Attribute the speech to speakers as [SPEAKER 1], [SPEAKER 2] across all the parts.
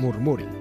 [SPEAKER 1] Murmuri.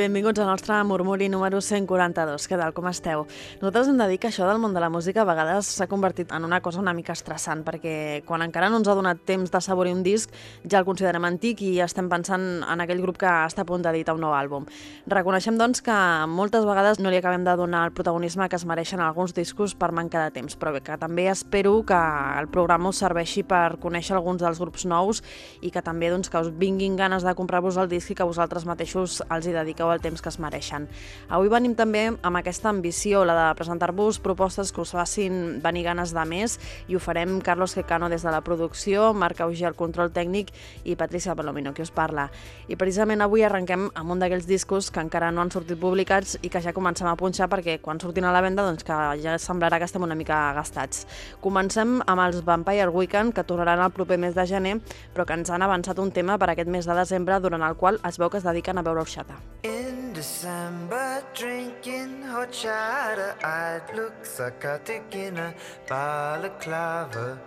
[SPEAKER 2] Benvinguts al nostre murmuri número 142. Què tal, com esteu? Nosaltres hem de dir que això del món de la música a vegades s'ha convertit en una cosa una mica estressant, perquè quan encara no ens ha donat temps de saborir un disc, ja el considerem antic i estem pensant en aquell grup que està a punt d'editar un nou àlbum. Reconeixem, doncs, que moltes vegades no li acabem de donar el protagonisme que es mereixen alguns discos per manca de temps, però bé, que també espero que el programa us serveixi per conèixer alguns dels grups nous i que també doncs, que us vinguin ganes de comprar-vos el disc i que vosaltres mateixos els hi dediqueu el temps que es mereixen. Avui venim també amb aquesta ambició, la de presentar-vos propostes que us facin venir ganes de més i ho farem Carlos Quecano des de la producció, Marc Auger al control tècnic i Patricia Palomino, que us parla. I precisament avui arrenquem amb un d'aquells discos que encara no han sortit publicats i que ja comencem a punxar perquè quan surtin a la venda doncs que ja semblarà que estem una mica gastats. Comencem amb els Vampire Weekend, que tornaran el proper mes de gener, però que ens han avançat un tema per aquest mes de desembre, durant el qual es veu que es dediquen a veure orxata.
[SPEAKER 3] In December, drinking hot cider, I'd look psychotic in a balaclava.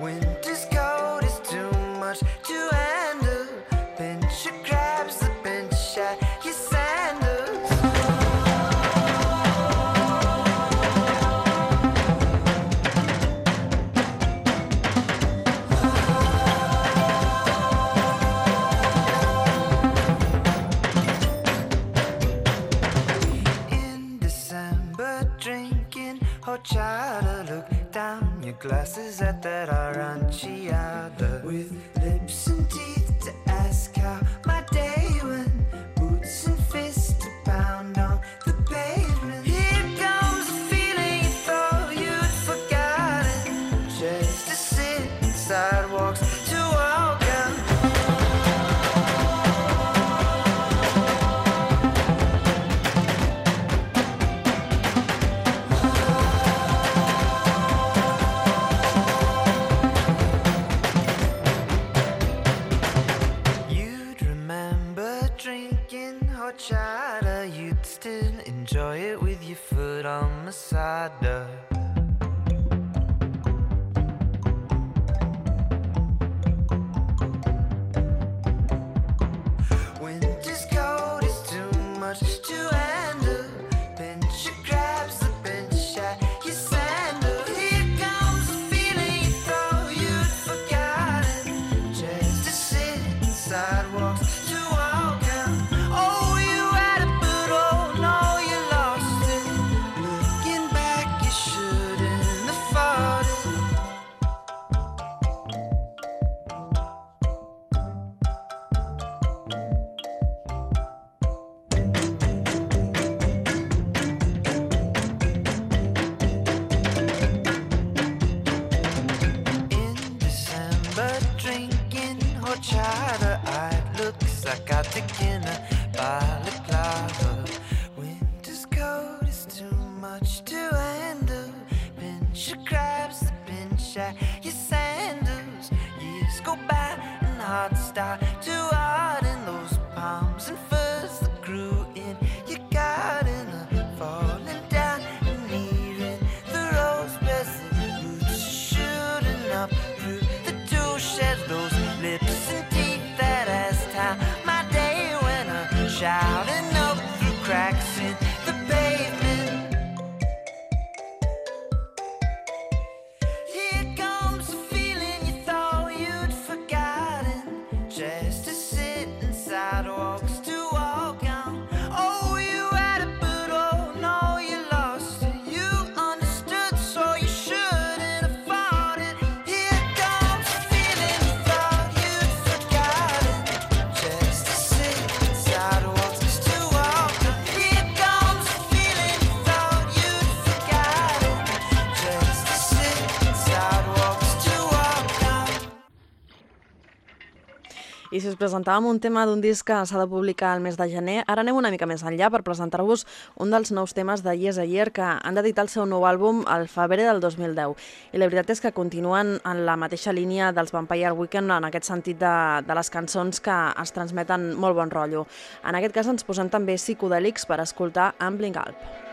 [SPEAKER 3] Winter's cold is too much to handle. Drinking to look down. Your glasses at that aranciata with lips I done. At your sandals. Years go by and hearts start to
[SPEAKER 2] I si us presentàvem un tema d'un disc que s'ha de publicar el mes de gener, ara anem una mica més enllà per presentar-vos un dels nous temes de Yes a Year que han d'editar el seu nou àlbum al febrer del 2010. I la veritat és que continuen en la mateixa línia dels Vampire Weekend en aquest sentit de, de les cançons que es transmeten molt bon rotllo. En aquest cas ens posem també psicodèlics per escoltar Ambling Alp.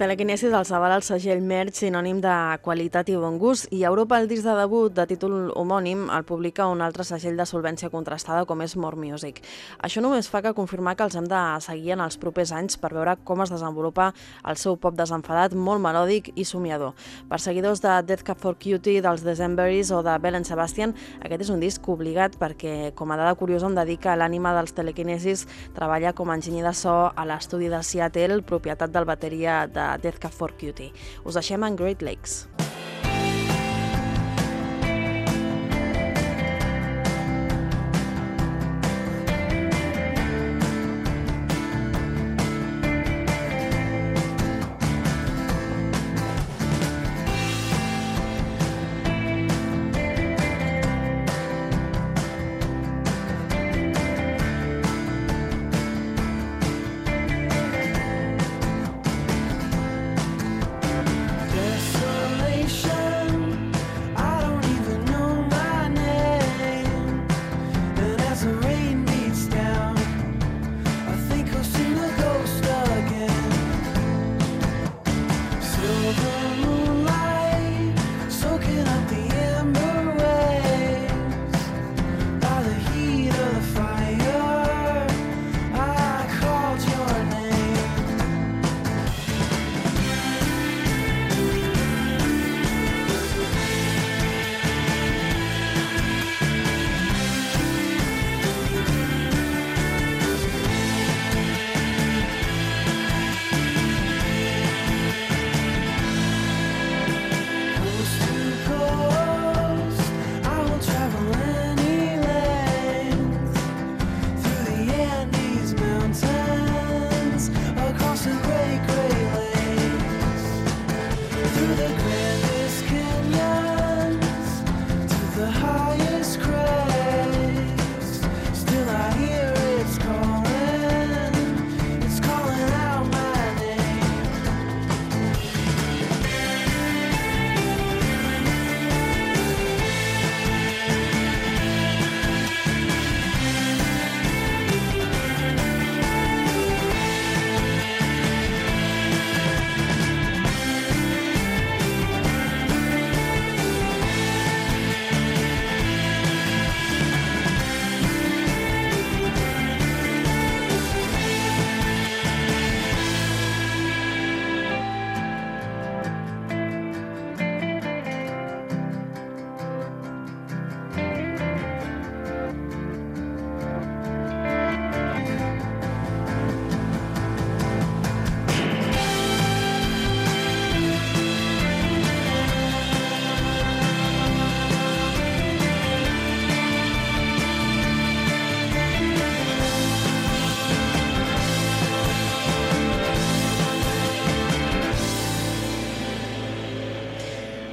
[SPEAKER 2] Telequinesis els avala el segell Merch, sinònim de qualitat i bon gust, i Europa el disc de debut de títol homònim el publica un altre segell de solvència contrastada com és More Music. Això només fa que confirmar que els hem de seguir en els propers anys per veure com es desenvolupa el seu pop desenfadat, molt melòdic i somiador. Per seguidors de Death Cup for Cutie, dels Decemberis o de Bell Sebastian, aquest és un disc obligat perquè, com a dada curiosa, em dedica l'ànima dels telequinesis treballa com a enginyer de so a l'estudi de Seattle, propietat del bateria de Death Cab for Cutie. Us deixem en Great Lakes.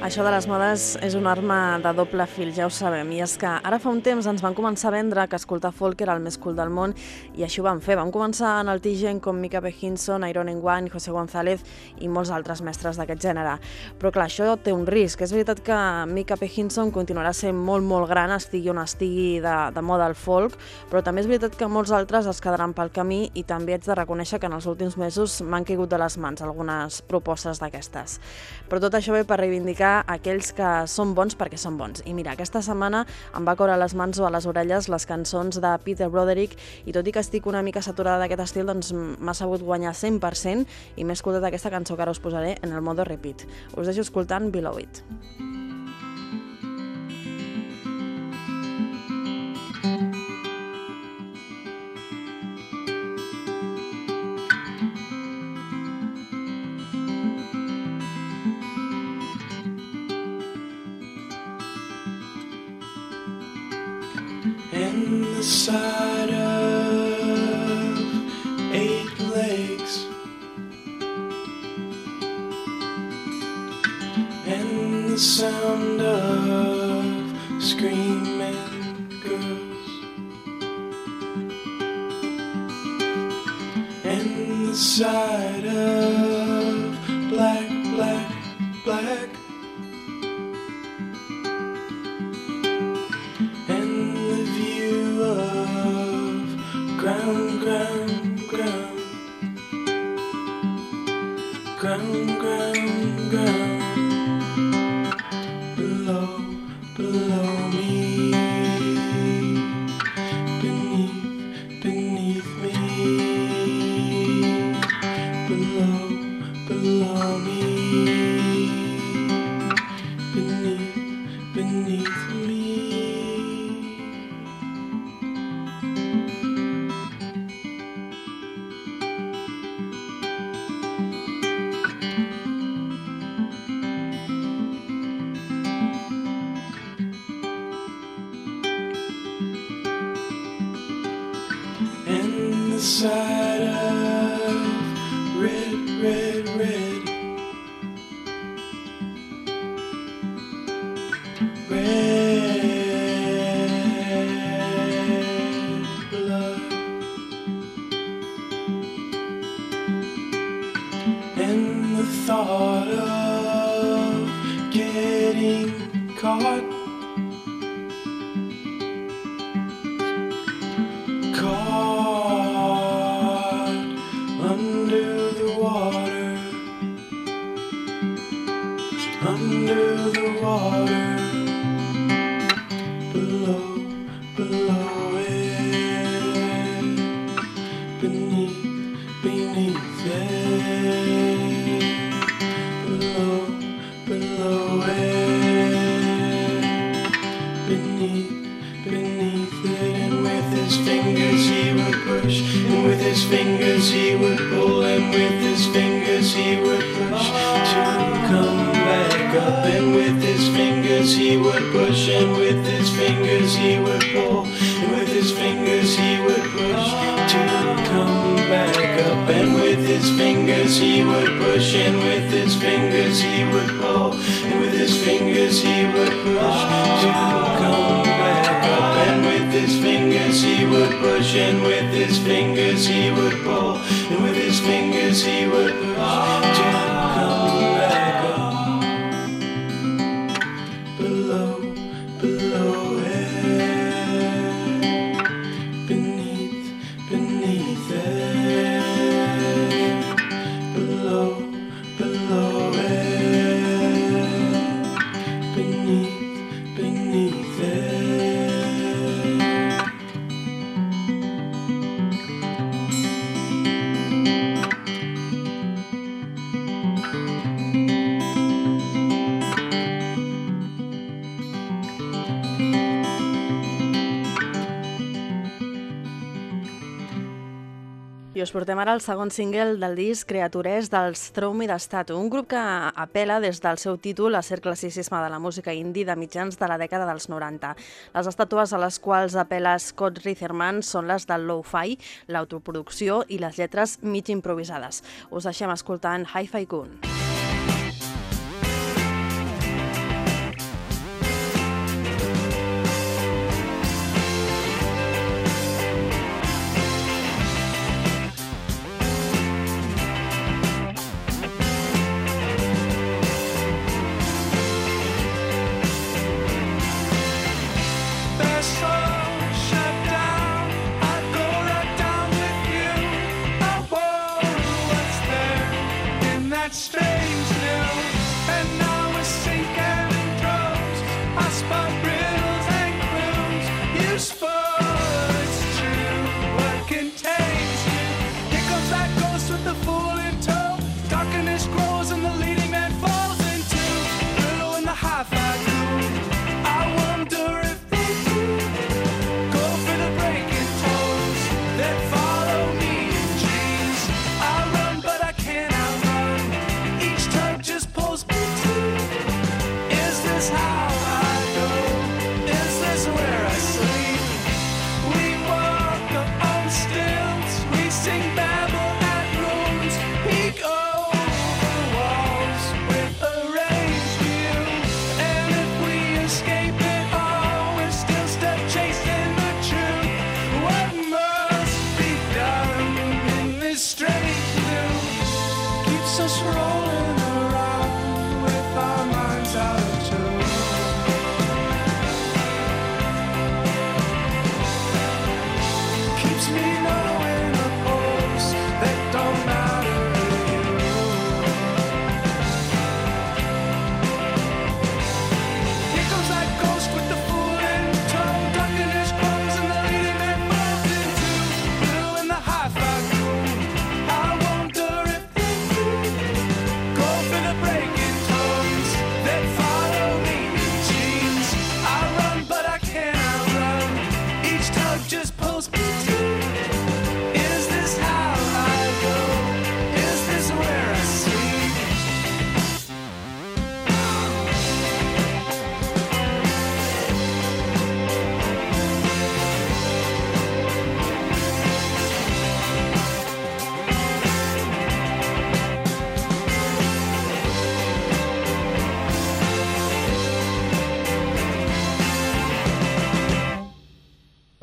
[SPEAKER 2] Això de les modes és una arma de doble fil, ja ho sabem, i és que ara fa un temps ens van començar a vendre que escoltar folk era el més cool del món i així ho vam fer. Vam començar en el Tigen com Mika P. Hinson, Iron Engwan, José González i molts altres mestres d'aquest gènere. Però clar, això té un risc. És veritat que Mika P. Hinson continuarà sent molt, molt gran, estigui on estigui de, de moda el folk, però també és veritat que molts altres es quedaran pel camí i també haig de reconèixer que en els últims mesos m'han caigut de les mans algunes propostes d'aquestes. Però tot això ve per reivindicar aquells que són bons perquè són bons. I mira, aquesta setmana em va caure a les mans o a les orelles les cançons de Peter Broderick i tot i que estic una mica saturada d'aquest estil, doncs m'ha sabut guanyar 100% i m'he escoltat aquesta cançó que ara us posaré en el modo repeat. Us deixo escoltant Below It.
[SPEAKER 1] in the side of thought of getting caught
[SPEAKER 2] I us portem ara el segon single del disc Creatures dels Throw d'Estatu, d'Estat, un grup que apela des del seu títol a ser classicisme de la música indie de mitjans de la dècada dels 90. Les estàtues a les quals apela Scott Ritherman són les del low-fi, l'autoproducció i les lletres mig improvisades. Us deixem escoltant Hi-Fi Goon.
[SPEAKER 1] Hi-Fi Goon.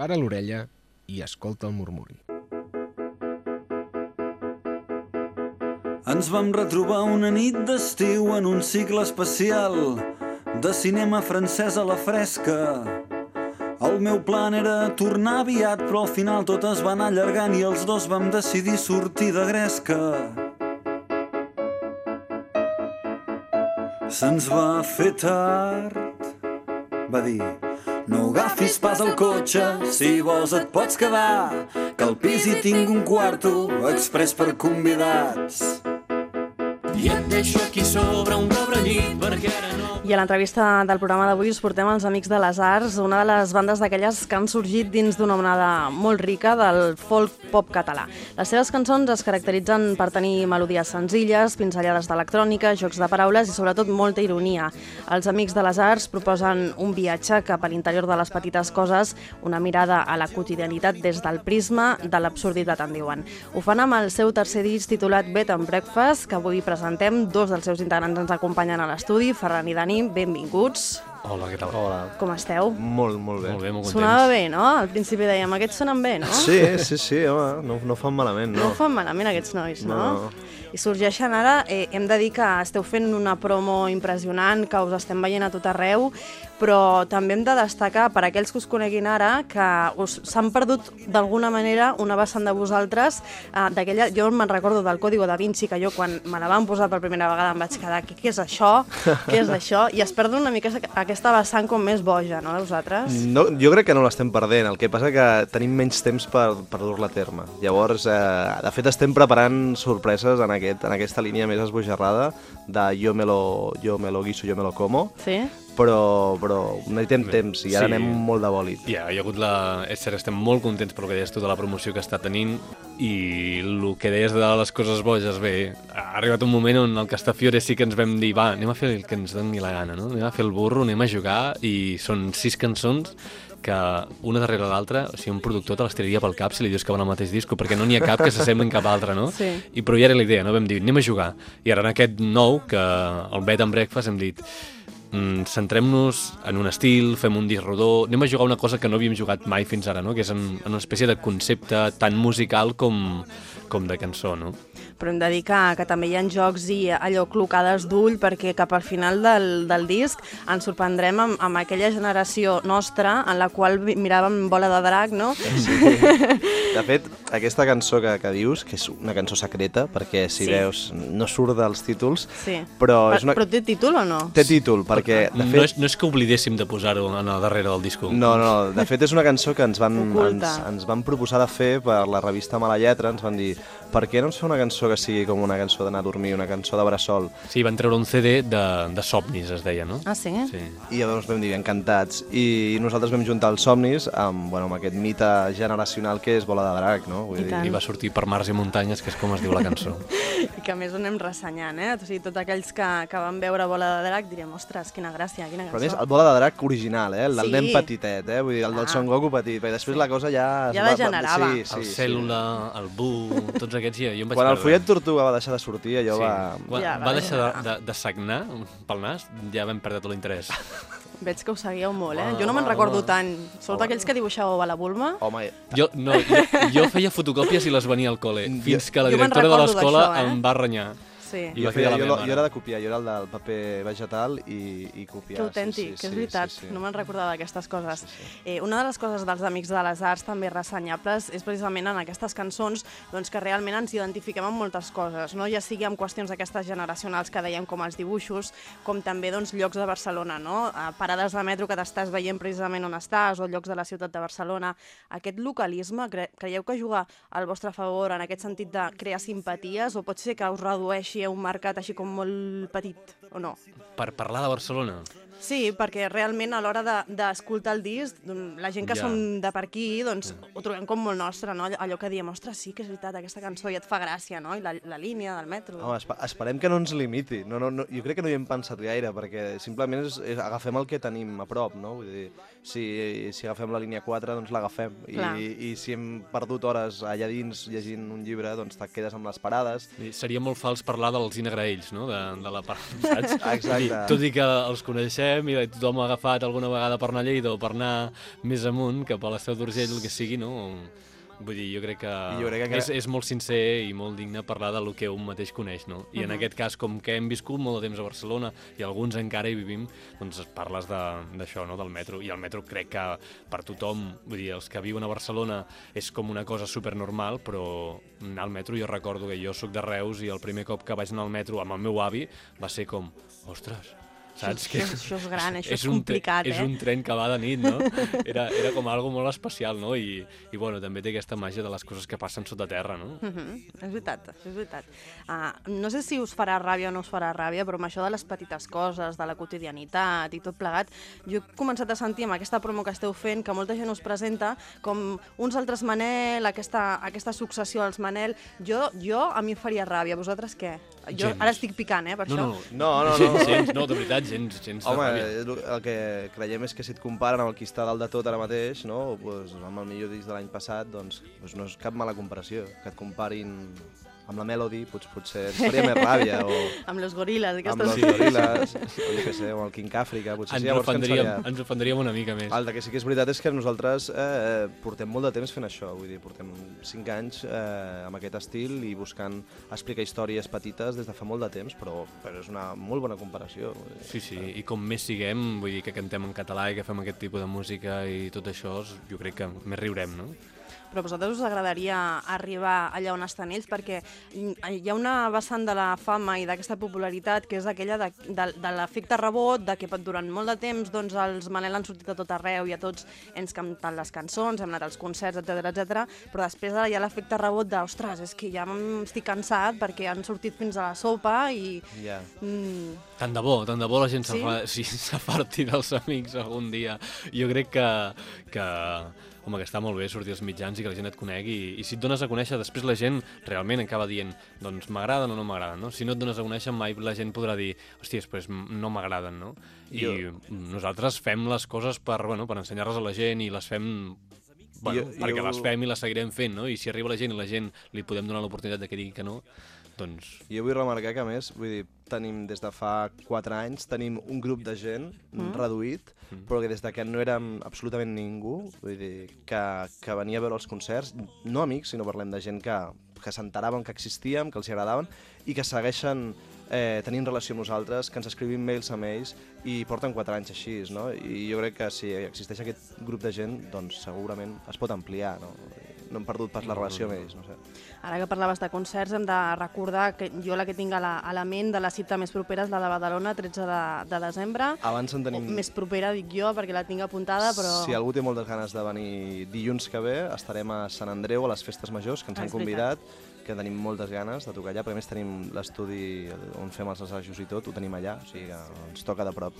[SPEAKER 4] Para l'orella i escolta el murmuri.
[SPEAKER 5] Ens vam retrobar una nit d'estiu en un cicle especial de cinema francès a la fresca. El meu plan era tornar aviat, però al final tot es va anar allargant i els dos vam decidir sortir de gresca. Se'ns va fer tard, va dir. No agafis pas el cotxe, si vols et pots quedar, que al pis hi tinc un quarto express per convidats.
[SPEAKER 6] I et deixo aquí sobre un perquè ara no...
[SPEAKER 2] I a l'entrevista del programa d'avui us portem els Amics de les Arts, una de les bandes d'aquelles que han sorgit dins d'una onada molt rica del folk pop català. Les seves cançons es caracteritzen per tenir melodies senzilles, pinzellades d'electrònica, jocs de paraules i sobretot molta ironia. Els Amics de les Arts proposen un viatge cap a l'interior de les petites coses, una mirada a la quotidianitat des del prisma de l'absurditat, en diuen. Ho fan amb el seu tercer disc titulat Bed and Breakfast, que avui presentem. Dos dels seus integrants ens acompanyen a l'estudi, Ferran i Dani, benvinguts.
[SPEAKER 6] Hola, què tal?
[SPEAKER 7] Hola.
[SPEAKER 2] Com esteu?
[SPEAKER 7] Molt, molt bé.
[SPEAKER 6] Molt bé, molt contents.
[SPEAKER 2] Sonava bé, no? Al principi dèiem, aquests sonen bé, no?
[SPEAKER 7] Sí, sí, sí, home, no, no fan malament,
[SPEAKER 2] No
[SPEAKER 7] no.
[SPEAKER 2] fan malament aquests nois, no?
[SPEAKER 7] No.
[SPEAKER 2] I sorgeixen ara, eh, hem de dir que esteu fent una promo impressionant, que us estem veient a tot arreu, però també hem de destacar, per aquells que us coneguin ara, que s'han perdut d'alguna manera una vessant de vosaltres, eh, d'aquella, jo me'n recordo del Código da Vinci, que jo quan me la van posar per primera vegada em vaig quedar, què, què és això? Què és això? I es perd una mica aquesta vessant com més boja, no, de vosaltres?
[SPEAKER 7] No, jo crec que no l'estem perdent, el que passa que tenim menys temps per, per dur-la a terme. Llavors, eh, de fet, estem preparant sorpreses en, aquest, en aquesta línia més esbojarrada de jo me lo, jo me lo guiso, jo me lo como,
[SPEAKER 2] Sí?
[SPEAKER 7] Però, però necessitem temps i ara
[SPEAKER 6] Sí.
[SPEAKER 7] anem molt de bòlit.
[SPEAKER 6] Ja, hi ha hagut la... És cert, estem molt contents pel que deies tu de la promoció que està tenint i el que deies de les coses boges, bé, ha arribat un moment on el Castafiore sí que ens vam dir va, anem a fer el que ens doni la gana, no? Anem a fer el burro, anem a jugar i són sis cançons que una darrere l'altra, o sigui, un productor te les tiraria pel cap si li dius que van al mateix disco, perquè no n'hi ha cap que s'assemblin cap a altra, no?
[SPEAKER 2] Sí.
[SPEAKER 6] I però ja era la idea, no? Vam dir, anem a jugar. I ara en aquest nou, que el Bed and Breakfast, hem dit, mm, centrem-nos en un estil, fem un disc rodó, anem a jugar una cosa que no havíem jugat mai fins ara, no? que és en, en una espècie de concepte tan musical com, com de cançó, no?
[SPEAKER 2] però hem de dir que, que també hi ha jocs i allò clocades d'ull perquè cap al final del, del disc ens sorprendrem amb, amb aquella generació nostra en la qual miràvem Bola de Drac, no?
[SPEAKER 7] De fet, aquesta cançó que, que dius, que és una cançó secreta, perquè si
[SPEAKER 2] Sí.
[SPEAKER 7] veus no surt dels títols,
[SPEAKER 2] Sí.
[SPEAKER 7] però és una...
[SPEAKER 2] Però té títol o no?
[SPEAKER 7] Té títol, perquè de
[SPEAKER 6] no,
[SPEAKER 7] fet...
[SPEAKER 6] és, no és que oblidéssim de posar-ho en el darrere del disco.
[SPEAKER 7] No, no, de fet és una cançó que ens van,
[SPEAKER 2] Oculta.
[SPEAKER 7] ens, ens van proposar de fer per la revista Mala Lletra, ens van dir per què no ens fa una cançó que sigui com una cançó d'anar a dormir, una cançó de bressol?
[SPEAKER 6] Sí, van treure un CD de, de somnis, es deia, no?
[SPEAKER 2] Ah, sí?
[SPEAKER 6] Sí.
[SPEAKER 7] I llavors vam dir, encantats. I nosaltres vam juntar els somnis amb, bueno, amb aquest mite generacional que és Bola de Drac, no?
[SPEAKER 2] I tant.
[SPEAKER 6] I va sortir per mars i muntanyes, que és com es diu la cançó.
[SPEAKER 2] I que a més ho anem ressenyant, eh? O sigui, tots aquells que, que van veure Bola de Drac direm, ostres, quina gràcia, quina
[SPEAKER 7] Però a més,
[SPEAKER 2] cançó.
[SPEAKER 7] el Bola de Drac original, eh? El del
[SPEAKER 2] Sí.
[SPEAKER 7] nen petitet, eh? Vull dir, el del. Son Goku petit, perquè després la cosa ja... es
[SPEAKER 2] Ja
[SPEAKER 7] va- va-
[SPEAKER 2] degenerava.
[SPEAKER 7] Sí, sí,
[SPEAKER 6] el
[SPEAKER 7] sí.
[SPEAKER 6] cèl·lula, el bu, tots aquests ja, jo em vaig
[SPEAKER 7] Quan el
[SPEAKER 6] perdre.
[SPEAKER 7] follet tortuga va deixar de sortir, allò va...
[SPEAKER 6] Quan
[SPEAKER 2] Ja,
[SPEAKER 6] va,
[SPEAKER 2] va
[SPEAKER 6] deixar de,
[SPEAKER 2] degenerar.
[SPEAKER 6] de, de sagnar pel nas, ja vam perdre tot l'interès.
[SPEAKER 2] Veig que ho seguíeu molt, eh?
[SPEAKER 6] Home,
[SPEAKER 2] Jo no me'n recordo
[SPEAKER 6] home.
[SPEAKER 2] tant. Sou d'aquells que dibuixeu a la Bulma?
[SPEAKER 7] Home,
[SPEAKER 6] Jo, no, jo, jo feia fotocòpies i les venia al col·le, fins que la directora de l'escola
[SPEAKER 2] eh?
[SPEAKER 6] em va renyar.
[SPEAKER 2] Sí.
[SPEAKER 6] I
[SPEAKER 7] jo, feia,
[SPEAKER 6] la
[SPEAKER 7] jo, jo era de copiar, jo era el del paper vegetal i, i copiar.
[SPEAKER 2] Que autèntic,
[SPEAKER 7] sí, sí,
[SPEAKER 2] que és
[SPEAKER 7] sí,
[SPEAKER 2] veritat,
[SPEAKER 7] sí, sí.
[SPEAKER 2] no me'n recordava d'aquestes coses. Eh, una de les coses dels Amics de les Arts també ressenyables és precisament en aquestes cançons doncs, que realment ens identifiquem amb moltes coses, no? ja sigui amb qüestions d'aquestes generacionals que dèiem com els dibuixos, com també doncs, llocs de Barcelona, no? Eh, parades de metro que t'estàs veient precisament on estàs, o llocs de la ciutat de Barcelona. Aquest localisme, cre creieu que juga al vostre favor en aquest sentit de crear simpaties, o pot ser que us redueixi a un mercat així com molt petit, o no?
[SPEAKER 6] Per parlar de Barcelona.
[SPEAKER 2] Sí, perquè realment a l'hora de- d'escoltar el disc, doncs, la gent que
[SPEAKER 6] Ja.
[SPEAKER 2] som de per aquí, doncs ho trobem com molt nostre, no? Allò que diem, ostres, sí que és veritat, aquesta cançó ja et fa gràcia, no? I la, la línia del metro.
[SPEAKER 7] Home, espe- esperem que no ens limiti. No, no, no, jo crec que no hi hem pensat gaire, perquè simplement és, és, agafem el que tenim a prop, no? Vull dir, si, si agafem la línia 4, doncs l'agafem.
[SPEAKER 2] Clar.
[SPEAKER 7] I, I si hem perdut hores allà dins llegint un llibre, doncs te quedes amb les parades.
[SPEAKER 6] I Seria molt fals parlar dels inegraells, no?, de, de la part, saps?
[SPEAKER 7] Exacte.
[SPEAKER 6] Dir, tot i que els coneixem i tothom ha agafat alguna vegada per anar a Lleida o per anar més amunt, cap a l'Esteu d'Urgell, el que sigui, no? Vull dir, jo crec que,
[SPEAKER 7] I jo crec que-
[SPEAKER 6] és, és molt sincer i molt digne parlar del que un mateix coneix, no? I en aquest cas, com que hem viscut molt de temps a Barcelona i alguns encara hi vivim, doncs parles de- d'això, no?, del metro. I el metro crec que per tothom, vull dir, els que viuen a Barcelona és com una cosa supernormal, però anar al metro, jo recordo que jo sóc de Reus i el primer cop que vaig anar al metro amb el meu avi va ser com, ostres, saps?
[SPEAKER 2] Això, és- això és gran, això és,
[SPEAKER 6] un tre-
[SPEAKER 2] complicat,
[SPEAKER 6] És
[SPEAKER 2] eh?
[SPEAKER 6] un tren que va de nit, no? Era, era com algo molt especial, no? I, I, bueno, també té aquesta màgia de les coses que passen sota terra, no?
[SPEAKER 2] Mhm, És veritat, això és veritat. Uh, no sé si us farà ràbia o no us farà ràbia, però amb això de les petites coses, de la quotidianitat i tot plegat, jo he començat a sentir amb aquesta promo que esteu fent que molta gent us presenta com uns altres Manel, aquesta, aquesta successió als Manel. Jo, jo a mi em faria ràbia. Vosaltres què? Jo
[SPEAKER 6] Gens.
[SPEAKER 2] ara estic picant, eh, per
[SPEAKER 6] No,
[SPEAKER 2] això.
[SPEAKER 6] no,
[SPEAKER 7] No, no, no.
[SPEAKER 6] Gens, gens, no, de veritat, gens, gens de
[SPEAKER 7] Home,
[SPEAKER 6] ràbia.
[SPEAKER 7] el el que creiem és que si et comparen amb el qui està dalt de tot ara mateix, no? pues, amb el millor disc de l'any passat, doncs, doncs no és cap mala comparació. Que et comparin amb la Melody, potser, potser et faria més ràbia, o
[SPEAKER 2] Amb los gorilas,
[SPEAKER 7] amb
[SPEAKER 2] aquestes...
[SPEAKER 7] los Gorillaz, o jo què sé, o amb el King Àfrica, potser
[SPEAKER 6] Ens,
[SPEAKER 7] sí, ens
[SPEAKER 6] ofendríem,
[SPEAKER 7] faria...
[SPEAKER 6] ens ofendríem una mica més.
[SPEAKER 7] El que sí que és veritat és que nosaltres eh, portem molt de temps fent això, vull dir, portem 5 anys eh, amb aquest estil i buscant explicar històries petites des de fa molt de temps, però, però és una molt bona comparació. dir.
[SPEAKER 6] Sí, sí, i com més siguem, vull dir que cantem en català i que fem aquest tipus de música i tot això, jo crec que més riurem, no?
[SPEAKER 2] Però a vosaltres us agradaria arribar allà on estan ells? Perquè hi ha una vessant de la fama i d'aquesta popularitat que és aquella de, de, de l'efecte rebot, de que durant molt de temps doncs, els Manel han sortit a tot arreu i a tots ens cantat les cançons, hem anat als concerts, etc etc. però després ara hi ha l'efecte rebot de, ostres, és que ja estic cansat perquè han sortit fins a la sopa i...
[SPEAKER 7] Ja.
[SPEAKER 2] Mm,
[SPEAKER 6] Tant de bo, tant de bo la gent
[SPEAKER 2] Sí?
[SPEAKER 6] s'afa- sí, s'afarti dels amics algun dia. Jo crec que, que, home, que està molt bé sortir als mitjans i que la gent et conegui. I, i si et dones a conèixer, després la gent realment acaba dient doncs m'agraden o no m'agraden, no? Si no et dones a conèixer, mai la gent podrà dir hòstia, després no m'agraden, no? I
[SPEAKER 7] Jo-
[SPEAKER 6] nosaltres fem les coses per, bueno, per ensenyar-les a la gent i les fem bueno,
[SPEAKER 7] Jo-
[SPEAKER 6] perquè
[SPEAKER 7] jo-
[SPEAKER 6] les fem i les seguirem fent, no? I si arriba la gent i la gent li podem donar l'oportunitat de que digui que no, doncs
[SPEAKER 7] Jo vull remarcar que, a més, vull dir, tenim des de fa 4 anys, tenim un grup de gent mm. reduït, mm. però que des de que no érem absolutament ningú, vull dir, que, que venia a veure els concerts, no amics, sinó parlem de gent que, que s'enteraven que existíem, que els agradaven, i que segueixen eh, tenint relació amb nosaltres, que ens escrivim mails amb ells i porten 4 anys així, no? I jo crec que si existeix aquest grup de gent, doncs segurament es pot ampliar, no? No hem perdut pas la relació amb ells, no sé.
[SPEAKER 2] Ara que parlaves de concerts, hem de recordar que jo la que tinc a la, a la ment de la cita més propera és la de Badalona, 13 de, de desembre.
[SPEAKER 7] Abans en tenim...
[SPEAKER 2] O Més propera, dic jo, perquè la tinc apuntada, però...
[SPEAKER 7] Si algú té moltes ganes de venir dilluns que ve, estarem a Sant Andreu, a les Festes Majors, que ens
[SPEAKER 2] Ah,
[SPEAKER 7] han
[SPEAKER 2] veritat.
[SPEAKER 7] convidat, que tenim moltes ganes de tocar allà, perquè a més tenim l'estudi on fem els assajos i tot, ho tenim allà, o sigui que ens toca de prop.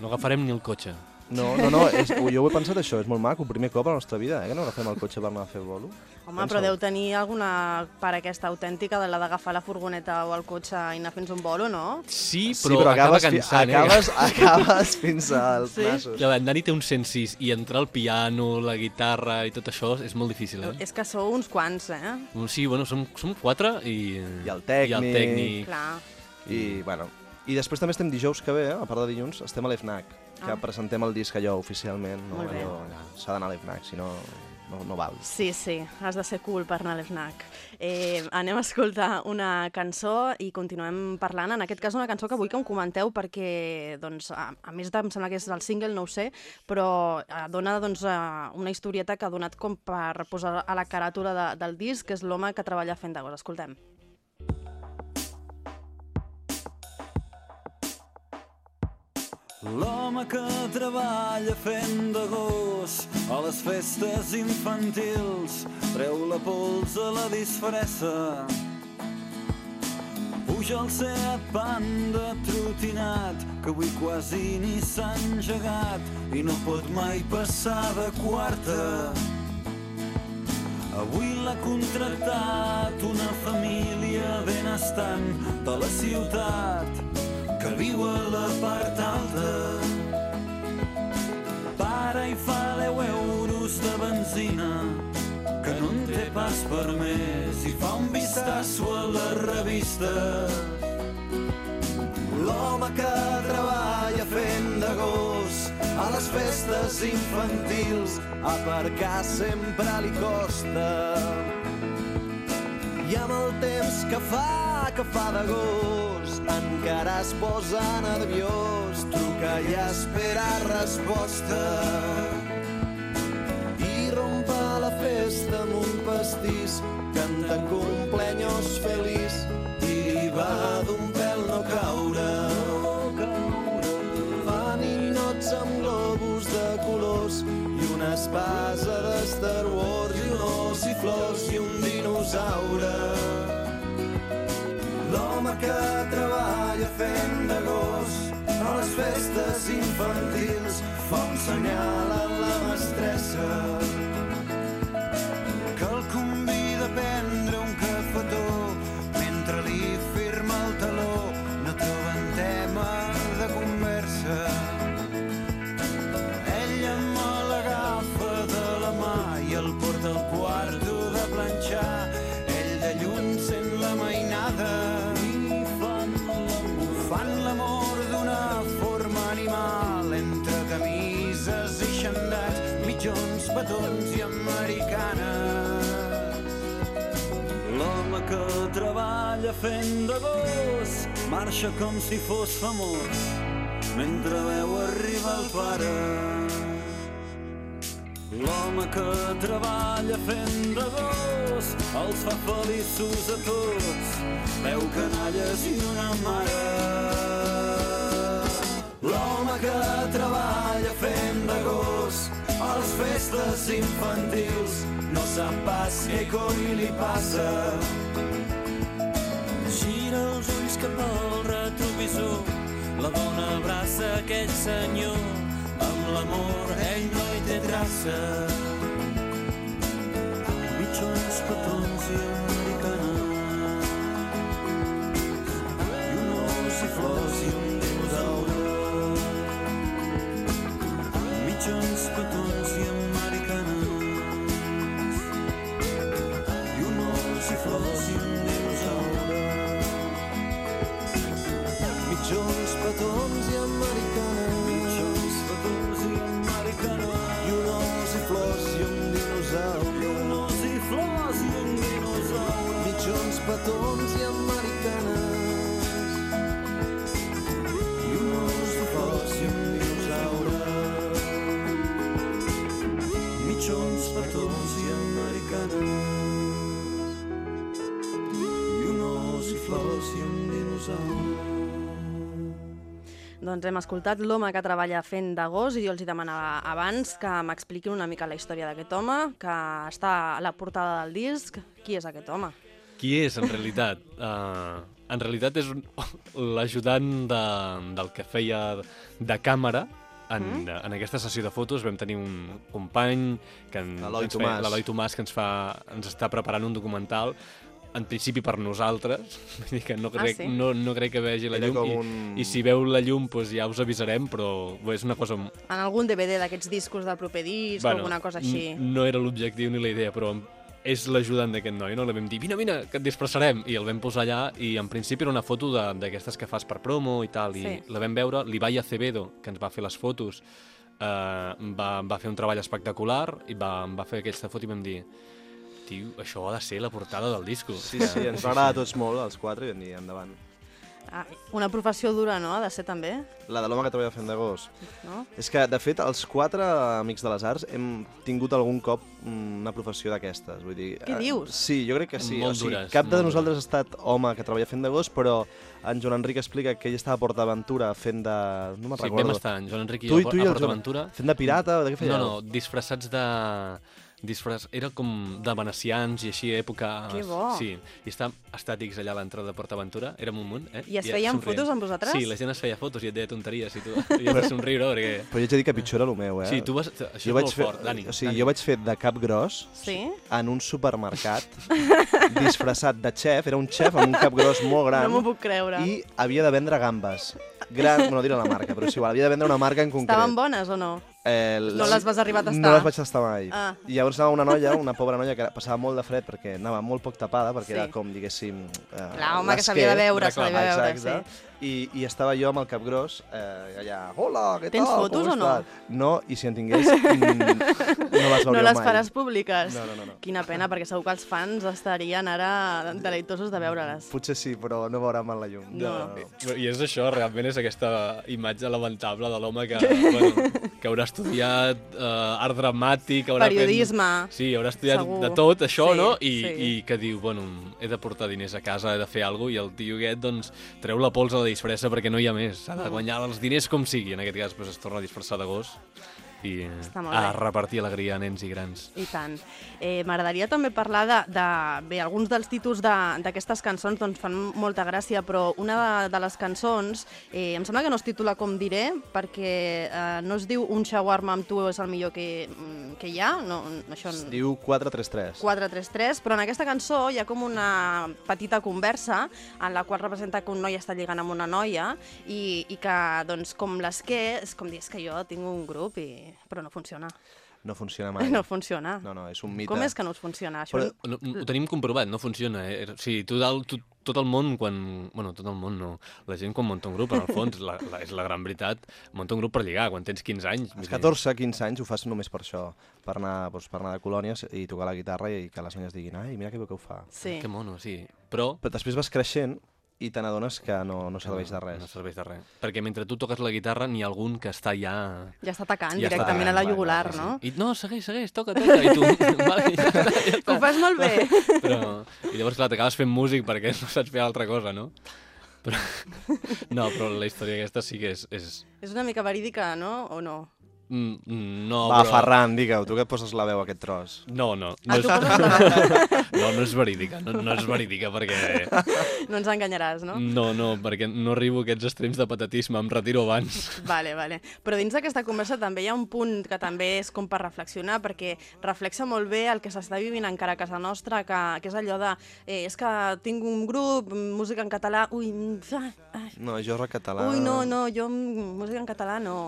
[SPEAKER 6] no agafarem ni el cotxe.
[SPEAKER 7] No, no, no, és, jo ho he pensat això, és molt maco, primer cop a la nostra vida, eh, que no agafem el cotxe per anar a fer bolo.
[SPEAKER 2] Home, però deu tenir alguna part aquesta autèntica de la d'agafar la furgoneta o el cotxe i anar fins un bolo, no?
[SPEAKER 6] Sí,
[SPEAKER 7] Sí,
[SPEAKER 6] però,
[SPEAKER 7] però
[SPEAKER 6] acaba
[SPEAKER 7] acabes, fi-
[SPEAKER 6] cansant,
[SPEAKER 7] acabes,
[SPEAKER 6] eh?
[SPEAKER 7] acabes fins als
[SPEAKER 2] Sí?
[SPEAKER 7] nassos.
[SPEAKER 6] Dani té un 106 i entrar al piano, la guitarra i tot això és molt difícil, eh?
[SPEAKER 2] És que sou uns quants, eh?
[SPEAKER 6] Sí, bueno, som, som quatre i...
[SPEAKER 7] I el tècnic.
[SPEAKER 6] I el tècnic.
[SPEAKER 2] Clar.
[SPEAKER 7] I, bueno, i després també estem dijous que ve, eh? a part de dilluns, estem a l'EFNAC, que
[SPEAKER 2] Ah.
[SPEAKER 7] presentem el disc allò oficialment. No?
[SPEAKER 2] Molt bé.
[SPEAKER 7] Allò, S'ha d'anar a l'EFNAC, si no, no, no val.
[SPEAKER 2] Sí, sí, has de ser cool per anar a l'FNAC. Eh, anem a escoltar una cançó i continuem parlant. En aquest cas, una cançó que vull que em comenteu perquè, doncs, a, a més de, em sembla que és el single, no ho sé, però eh, dona doncs, eh, una historieta que ha donat com per posar a la caràtula de, del disc, que és l'home que treballa fent de gos. Escoltem.
[SPEAKER 5] L'home que treballa fent de gos a les festes infantils treu la pols a la disfressa Puja al Seat Panda trotinat que avui quasi ni s'ha engegat i no pot mai passar de quarta. Avui l'ha contractat una família benestant de la ciutat que viu a la part alta. Pare ara hi fa 10 euros de benzina que no en té pas per més i fa un vistasso a la revista L'home que treballa fent de gos a les festes infantils aparcar sempre li costa i amb el temps que fa, que fa de gos, encara es posa nerviós, truca i espera resposta. I rompa la festa amb un pastís, canta cumpleaños feliç i va de gos a les festes infantils fa un senyal a la mestressa que treballa fent de gos marxa com si fos famós mentre veu arribar el pare. L'home que treballa fent de gos els fa feliços a tots, veu canalles i una mare. L'home que treballa fent de gos a les festes infantils no sap pas què coi li passa.
[SPEAKER 8] Gira els ulls cap al retrovisor, la dona abraça aquell senyor, amb l'amor ell no hi té traça.
[SPEAKER 2] Doncs hem escoltat l'home que treballa fent de gos i jo els hi demanava abans que m'expliquin una mica la història d'aquest home, que està a la portada del disc. Qui és aquest home?
[SPEAKER 6] Qui és, en realitat? Uh, en realitat és un- l'ajudant de, del que feia de càmera en, mm. en aquesta sessió de fotos vam tenir un company que en,
[SPEAKER 7] L'Eloi Tomàs.
[SPEAKER 6] Tomàs que ens, fa, ens està preparant un documental en principi per nosaltres, vull dir que no crec,
[SPEAKER 2] sí?
[SPEAKER 6] no, no crec que vegi la
[SPEAKER 7] Era
[SPEAKER 6] llum i,
[SPEAKER 7] un-
[SPEAKER 6] i si veu la llum doncs ja us avisarem, però és una cosa
[SPEAKER 2] En algun DVD d'aquests discos del proper disc o alguna cosa així?
[SPEAKER 6] No era l'objectiu ni la idea, però és l'ajudant d'aquest noi, no? Li vam dir, vine, vine, que et disfressarem. I el vam posar allà i en principi era una foto de- d'aquestes que fas per promo i tal. I
[SPEAKER 2] Sí.
[SPEAKER 6] la vam veure, l'Ibai Acevedo, que ens va fer les fotos, eh, va, va fer un treball espectacular i va, va fer aquesta foto i vam dir tio, això ha de ser la portada del disco.
[SPEAKER 7] Sí, sí, ens va agradar a tots molt, els quatre, i vam dir, endavant.
[SPEAKER 2] Ah, una professió dura, no? Ha de ser també,
[SPEAKER 7] La de l'home que treballa fent de gos.
[SPEAKER 2] no?
[SPEAKER 7] És que, de fet, els quatre amics de les arts hem tingut algun cop mm, una professió d'aquestes. Vull dir,
[SPEAKER 2] Què
[SPEAKER 7] eh,
[SPEAKER 2] dius?
[SPEAKER 7] Sí, jo crec que sí.
[SPEAKER 6] Molt
[SPEAKER 7] o sigui,
[SPEAKER 6] dures,
[SPEAKER 7] cap de nosaltres ha estat home que treballa fent de gos, però en Joan Enric explica que ell estava a PortAventura fent de... No me'n
[SPEAKER 6] Sí,
[SPEAKER 7] recordo.
[SPEAKER 6] vam estar en Joan Enric i
[SPEAKER 7] Tu,
[SPEAKER 6] jo
[SPEAKER 7] tu
[SPEAKER 6] a
[SPEAKER 7] el
[SPEAKER 6] PortAventura.
[SPEAKER 7] Fent de pirata? De què
[SPEAKER 6] No,
[SPEAKER 7] fèieu?
[SPEAKER 6] no, disfressats de... Disfress... Era com de venecians i així, època...
[SPEAKER 2] Que bo.
[SPEAKER 6] Sí, i estàvem estàtics allà a l'entrada de PortAventura, érem un munt, eh?
[SPEAKER 2] I es feien
[SPEAKER 6] somrient.
[SPEAKER 2] fotos amb vosaltres?
[SPEAKER 6] Sí, la gent es feia fotos i et deia tonteries i tu i has de somriure perquè...
[SPEAKER 7] Però jo haig de dir que pitjor era el meu, eh?
[SPEAKER 6] Sí, tu vas... Això
[SPEAKER 7] jo
[SPEAKER 6] és
[SPEAKER 7] vaig
[SPEAKER 6] molt
[SPEAKER 7] fer,
[SPEAKER 6] fort, Dani.
[SPEAKER 7] O sigui,
[SPEAKER 6] Dani.
[SPEAKER 7] jo vaig fer de cap gros
[SPEAKER 2] Sí?
[SPEAKER 7] en un supermercat disfressat de xef, era un xef amb un cap gros molt gran
[SPEAKER 2] No m'ho puc creure.
[SPEAKER 7] i havia de vendre gambes. Gran, no diré la marca, però és igual, havia de vendre una marca en concret.
[SPEAKER 2] Estaven bones o no?
[SPEAKER 7] Eh,
[SPEAKER 2] No les vas arribar a tastar?
[SPEAKER 7] No les vaig tastar mai.
[SPEAKER 2] Ah.
[SPEAKER 7] I llavors anava una noia, una pobra noia, que passava molt de fred perquè anava molt poc tapada, perquè
[SPEAKER 2] Sí.
[SPEAKER 7] era com, diguéssim... Eh,
[SPEAKER 2] Clar, home, que s'havia de veure, s'havia de veure,
[SPEAKER 7] Exacte. I, I estava jo amb el cap gros, eh, allà, hola, què
[SPEAKER 2] Tens
[SPEAKER 7] tal?
[SPEAKER 2] fotos
[SPEAKER 7] com
[SPEAKER 2] o no?
[SPEAKER 7] estàs?" No, i si en tingués, mm, no les
[SPEAKER 2] No les
[SPEAKER 7] mai.
[SPEAKER 2] faràs públiques?
[SPEAKER 7] No, no, no, no.
[SPEAKER 2] Quina pena, perquè segur que els fans estarien ara deleitosos de veure-les.
[SPEAKER 7] Potser sí, però no veuran mal la llum.
[SPEAKER 2] No.
[SPEAKER 6] I és això, realment és aquesta imatge lamentable de l'home que, bueno, que haurà estudiat uh, art dramàtic, haurà
[SPEAKER 2] Periodisme.
[SPEAKER 6] Fet... Sí, haurà estudiat
[SPEAKER 2] Segur.
[SPEAKER 6] de tot això,
[SPEAKER 2] Sí,
[SPEAKER 6] no? I,
[SPEAKER 2] sí.
[SPEAKER 6] I que diu, bueno, he de portar diners a casa, he de fer alguna cosa, i el tio aquest, doncs, treu la pols a la disfressa perquè no hi ha més. Ha de guanyar els diners com sigui. En aquest cas, doncs, es torna a disfressar de gos i a
[SPEAKER 2] bé.
[SPEAKER 6] repartir alegria a nens i grans.
[SPEAKER 2] I tant. Eh, M'agradaria també parlar de, de... Bé, alguns dels títols de- d'aquestes cançons doncs, fan molta gràcia, però una de, de les cançons eh, em sembla que no es titula Com diré, perquè eh, no es diu Un shawarma amb tu és el millor que, mm, que hi ha, no, això...
[SPEAKER 7] Es diu 433.
[SPEAKER 2] 433, però en aquesta cançó hi ha com una petita conversa en la qual representa que un noi està lligant amb una noia i, i que, doncs, com l'esquer, és com dir, és que jo tinc un grup i... però no funciona.
[SPEAKER 7] No funciona mai.
[SPEAKER 2] No funciona.
[SPEAKER 7] No, no, és un mite.
[SPEAKER 2] Com és que no us funciona? Això
[SPEAKER 7] Però-
[SPEAKER 6] No, ho tenim comprovat, no funciona. Eh? O sigui, tot el, tot, tot el món, quan... Bueno, tot el món no. La gent quan munta un grup, en el fons, la, la, és la gran veritat, munta un grup per lligar, quan tens 15 anys. dir,
[SPEAKER 7] 14, 15 anys ho fas només per això, per anar, doncs, per anar de colònies i tocar la guitarra i que les noies diguin ai, mira que bé que ho fa.
[SPEAKER 2] Sí.
[SPEAKER 6] Que mono, sí. Però
[SPEAKER 7] Però després vas creixent i te n'adones que no, no serveix de
[SPEAKER 6] no
[SPEAKER 7] res.
[SPEAKER 6] serveix de res. Perquè mentre tu toques la guitarra, n'hi ha algun que està ja...
[SPEAKER 2] Ja està atacant
[SPEAKER 6] Ja està
[SPEAKER 2] directament a la jugular,
[SPEAKER 7] vaja,
[SPEAKER 2] no?
[SPEAKER 6] I no, segueix, segueix, toca, toca. I tu, vale, ja està, ja està.
[SPEAKER 2] Ho fas molt bé.
[SPEAKER 6] Però, I llavors, clar, t'acabes fent músic perquè no saps fer altra cosa, no? Però, no, però la història aquesta sí que és... és
[SPEAKER 2] És una mica verídica, no? O no?
[SPEAKER 6] Mm, no,
[SPEAKER 7] Va,
[SPEAKER 6] però...
[SPEAKER 7] Ferran, digue-ho, tu que et poses la veu a aquest tros.
[SPEAKER 6] No, no.
[SPEAKER 2] Ah,
[SPEAKER 6] No,
[SPEAKER 2] tu
[SPEAKER 6] és, no, no és verídica. No, no és verídica perquè...
[SPEAKER 2] No ens enganyaràs, no?
[SPEAKER 6] No, no, perquè no arribo a aquests extrems de patatisme, em retiro abans.
[SPEAKER 2] Vale, vale. Però dins d'aquesta conversa també hi ha un punt que també és com per reflexionar, perquè reflexa molt bé el que s'està vivint encara a casa nostra, que, que és allò de... Eh, és que tinc un grup, música en català... Ui, mm, ai, ai,
[SPEAKER 7] No, jo en català...
[SPEAKER 2] ui no, no, jo mm, música en català no...